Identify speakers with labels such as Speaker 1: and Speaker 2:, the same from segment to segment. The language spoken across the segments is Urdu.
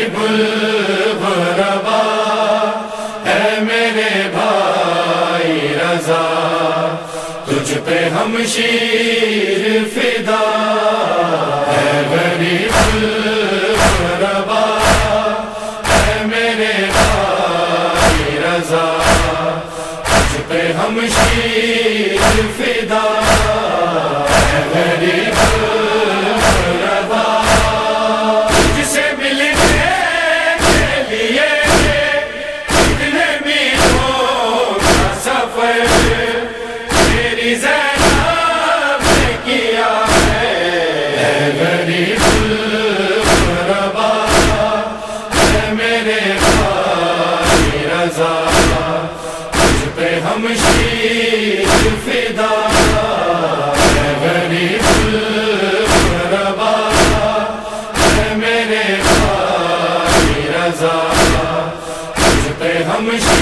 Speaker 1: الغربا ہے میرے بھائی رضا، تجھ پہ ہم شیر فدا۔ ہے غریب الغربا ہے میرے بھائی رضا، تجھ پہ ہم شیر فدا۔ ہے غریب ہمیشہ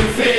Speaker 1: شیر فدا